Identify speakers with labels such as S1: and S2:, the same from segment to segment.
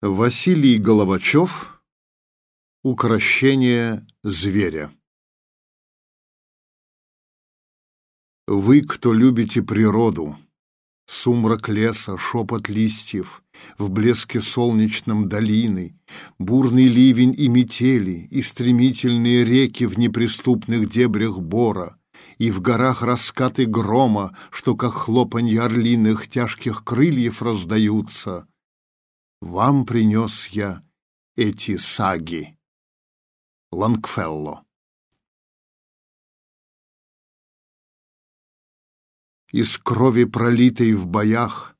S1: Василий Головачев. Укращение зверя. Вы, кто любите природу, Сумрак леса, шепот листьев, В блеске солнечном долины, Бурный ливень и метели, И стремительные реки В неприступных дебрях бора, И в горах раскаты грома, Что, как хлопанье орлиных Тяжких крыльев раздаются — вам принес я эти саги. Лангфелло. Из крови, пролитой в боях,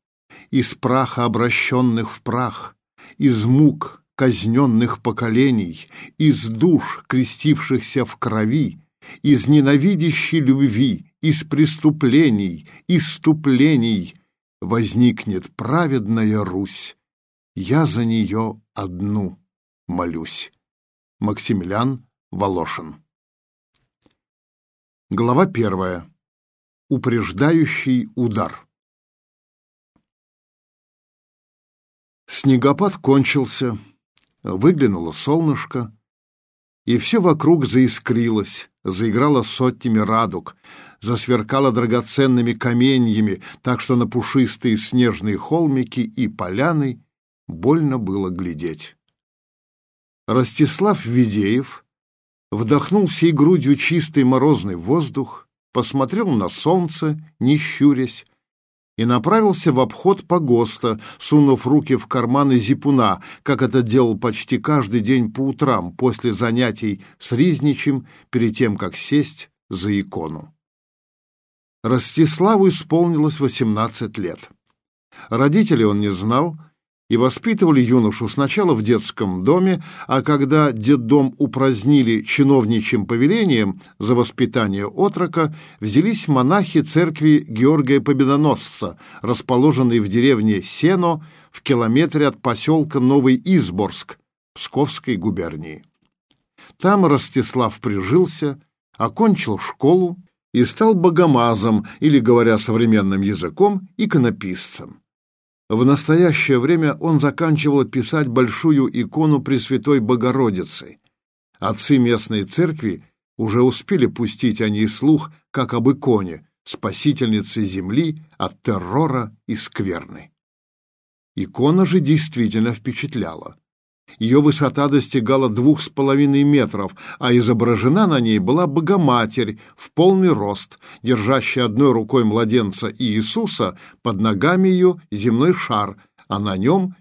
S1: Из праха, обращенных в прах, Из мук, казненных поколений, Из душ, крестившихся в крови, Из ненавидящей любви, Из преступлений, иступлений Возникнет праведная Русь, я за нее одну молюсь. Максимилиан Волошин. Глава первая. Упреждающий удар. Снегопад кончился, выглянуло солнышко, и все вокруг заискрилось, заиграло сотнями радуг, засверкало драгоценными каменьями, так что на пушистые снежные холмики и поляны больно было глядеть. Ростислав Ведеев вдохнул всей грудью чистый морозный воздух, посмотрел на солнце, не щурясь, и направился в обход погоста, сунув руки в карманы зипуна, как это делал почти каждый день по утрам после занятий с Ризничем перед тем, как сесть за икону. Ростиславу исполнилось восемнадцать лет. Родителей он не знал, и воспитывали юношу сначала в детском доме, а когда детдом упразднили чиновничьим повелением за воспитание отрока, взялись монахи церкви Георгия Победоносца, расположенной в деревне Сено в километре от поселка Новый Изборск Псковской губернии. Там Ростислав прижился, окончил школу и стал богомазом, или, говоря современным языком, иконописцем. В настоящее время он заканчивал писать большую икону Пресвятой Богородицы. Отцы местной церкви уже успели пустить о ней слух, как об иконе, спасительнице земли от террора и скверны. Икона же действительно впечатляла. Ее высота достигала двух с половиной метров, а изображена на ней была Богоматерь в полный рост, держащая одной рукой младенца Иисуса, под ногами ее земной шар, а на нем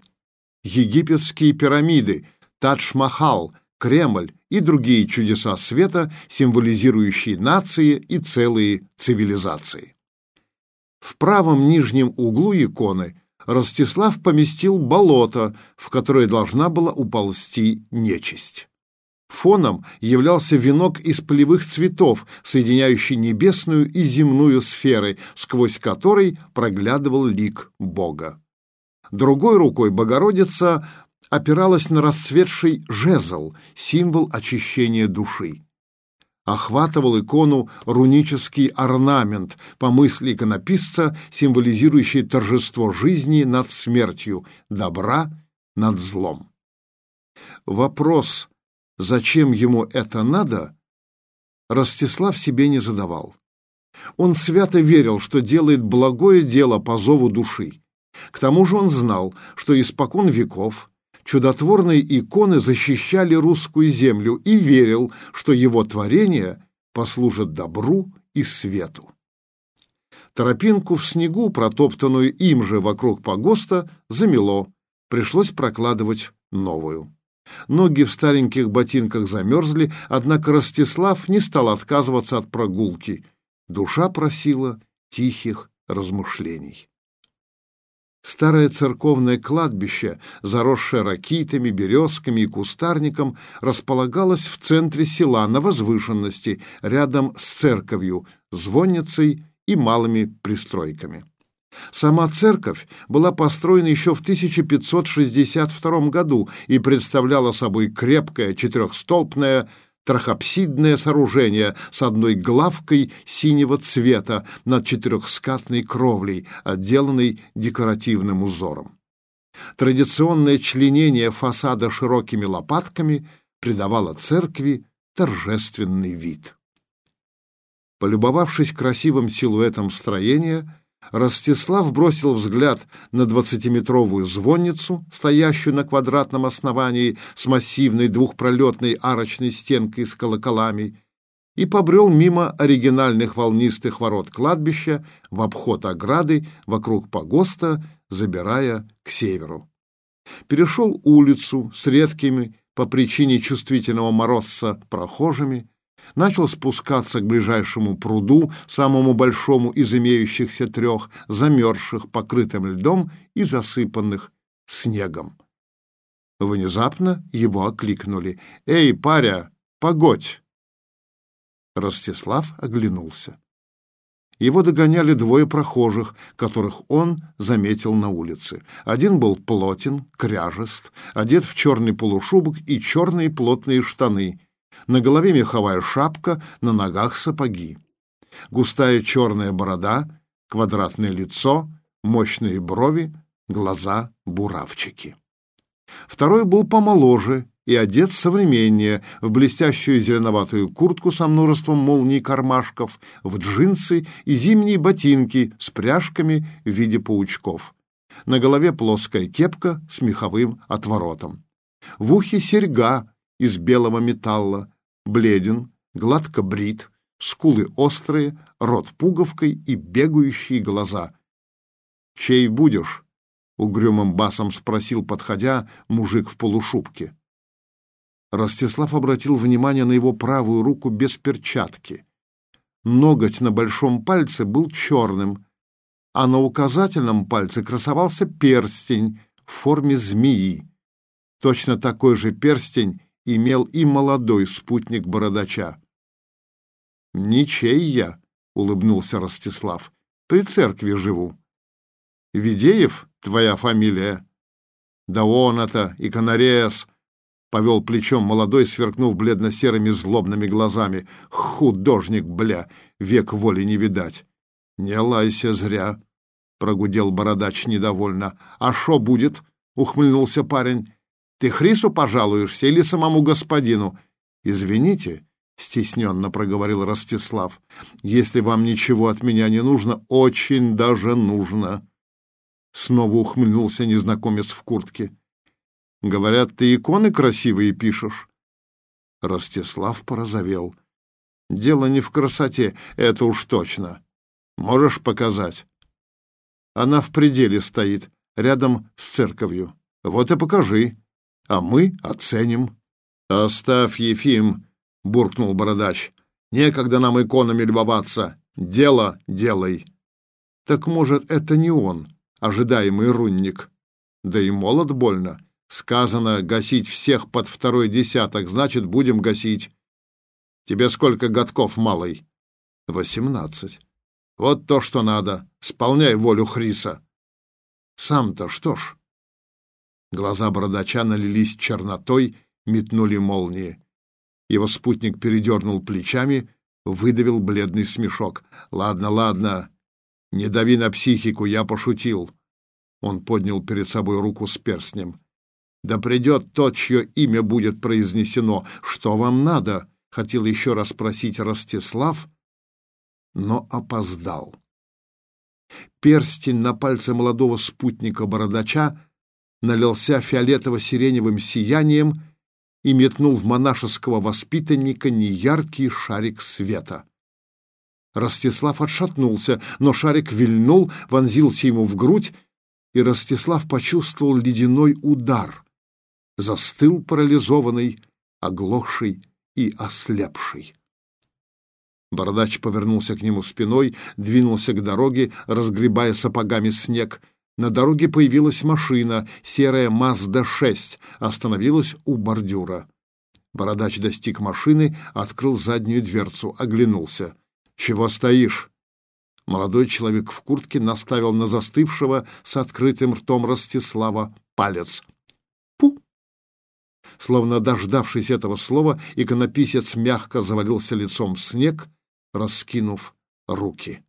S1: египетские пирамиды, Тадж-Махал, Кремль и другие чудеса света, символизирующие нации и целые цивилизации. В правом нижнем углу иконы Ростислав поместил болото, в которое должна была уползти нечисть. Фоном являлся венок из полевых цветов, соединяющий небесную и земную сферы, сквозь который проглядывал лик Бога. Другой рукой Богородица опиралась на расцветший жезл, символ очищения души охватывал икону рунический орнамент, по мысли иконописца, символизирующий торжество жизни над смертью, добра над злом. Вопрос, зачем ему это надо, Ростислав себе не задавал. Он свято верил, что делает благое дело по зову души. К тому же он знал, что испокон веков чудотворные иконы защищали русскую землю и верил, что его творения послужат добру и свету. Тропинку в снегу, протоптанную им же вокруг погоста, замело, пришлось прокладывать новую. Ноги в стареньких ботинках замерзли, однако Ростислав не стал отказываться от прогулки. Душа просила тихих размышлений. Старое церковное кладбище, заросшее ракитами, березками и кустарником, располагалось в центре села на возвышенности, рядом с церковью, звонницей и малыми пристройками. Сама церковь была построена еще в 1562 году и представляла собой крепкое четырехстолбное трахапсидное сооружение с одной главкой синего цвета над четырехскатной кровлей, отделанной декоративным узором. Традиционное членение фасада широкими лопатками придавало церкви торжественный вид. Полюбовавшись красивым силуэтом строения, Ростислав бросил взгляд на двадцатиметровую звонницу, стоящую на квадратном основании с массивной двухпролетной арочной стенкой с колоколами, и побрел мимо оригинальных волнистых ворот кладбища в обход ограды вокруг погоста, забирая к северу. Перешел улицу с редкими по причине чувствительного морозца прохожими, начал спускаться к ближайшему пруду, самому большому из имеющихся трех, замерзших, покрытым льдом и засыпанных снегом. Внезапно его окликнули. «Эй, паря, погодь!» Ростислав оглянулся. Его догоняли двое прохожих, которых он заметил на улице. Один был плотен, кряжест, одет в черный полушубок и черные плотные штаны — на голове меховая шапка, на ногах сапоги. Густая черная борода, квадратное лицо, мощные брови, глаза буравчики. Второй был помоложе и одет современнее, в блестящую зеленоватую куртку со множеством молний кармашков, в джинсы и зимние ботинки с пряжками в виде паучков. На голове плоская кепка с меховым отворотом. В ухе серьга из белого металла, бледен, гладко брит, скулы острые, рот пуговкой и бегающие глаза. «Чей будешь?» — угрюмым басом спросил, подходя, мужик в полушубке. Ростислав обратил внимание на его правую руку без перчатки. Ноготь на большом пальце был черным, а на указательном пальце красовался перстень в форме змеи. Точно такой же перстень имел и молодой спутник бородача. «Ничей я», — улыбнулся Ростислав, — «при церкви живу». «Ведеев твоя фамилия?» «Да он это, иконорез», — повел плечом молодой, сверкнув бледно-серыми злобными глазами. «Художник, бля, век воли не видать». «Не лайся зря», — прогудел бородач недовольно. «А шо будет?» — ухмыльнулся парень. Ты Хрису пожалуешься или самому господину? Извините, стесненно проговорил Ростислав. Если вам ничего от меня не нужно, очень даже нужно. Снова ухмыльнулся незнакомец в куртке. Говорят, ты иконы красивые пишешь. Ростислав порозовел. Дело не в красоте, это уж точно. Можешь показать? Она в пределе стоит, рядом с церковью. Вот и покажи а мы оценим. Оставь, Ефим, буркнул бородач. Некогда нам иконами любоваться. Дело делай. Так может, это не он, ожидаемый рунник? Да и молод больно. Сказано гасить всех под второй десяток, значит, будем гасить. Тебе сколько годков, малый? Восемнадцать. Вот то, что надо. Сполняй волю Хриса. Сам-то что ж? Глаза бородача налились чернотой, метнули молнии. Его спутник передернул плечами, выдавил бледный смешок. «Ладно, ладно, не дави на психику, я пошутил». Он поднял перед собой руку с перстнем. «Да придет тот, чье имя будет произнесено. Что вам надо?» — хотел еще раз спросить Ростислав, но опоздал. Перстень на пальце молодого спутника бородача налился фиолетово-сиреневым сиянием и метнул в монашеского воспитанника неяркий шарик света. Ростислав отшатнулся, но шарик вильнул, вонзился ему в грудь, и Ростислав почувствовал ледяной удар. Застыл парализованный, оглохший и ослепший. Бородач повернулся к нему спиной, двинулся к дороге, разгребая сапогами снег — на дороге появилась машина, серая Мазда-6, остановилась у бордюра. Бородач достиг машины, открыл заднюю дверцу, оглянулся. «Чего стоишь?» Молодой человек в куртке наставил на застывшего с открытым ртом Ростислава палец. «Пу!» Словно дождавшись этого слова, иконописец мягко завалился лицом в снег, раскинув руки.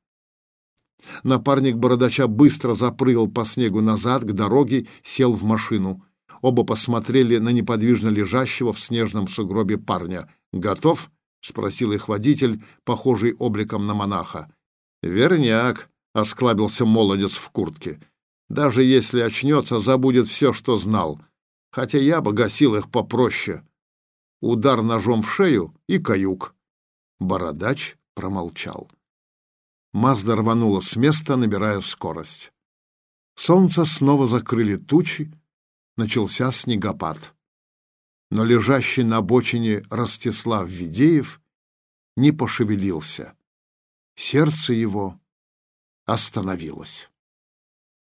S1: Напарник бородача быстро запрыгал по снегу назад к дороге, сел в машину. Оба посмотрели на неподвижно лежащего в снежном сугробе парня. «Готов?» — спросил их водитель, похожий обликом на монаха. «Верняк», — осклабился молодец в куртке. «Даже если очнется, забудет все, что знал. Хотя я бы гасил их попроще. Удар ножом в шею и каюк». Бородач промолчал. Мазда рванула с места, набирая скорость. Солнце снова закрыли тучи, начался снегопад. Но лежащий на обочине Ростислав Видеев не пошевелился. Сердце его остановилось.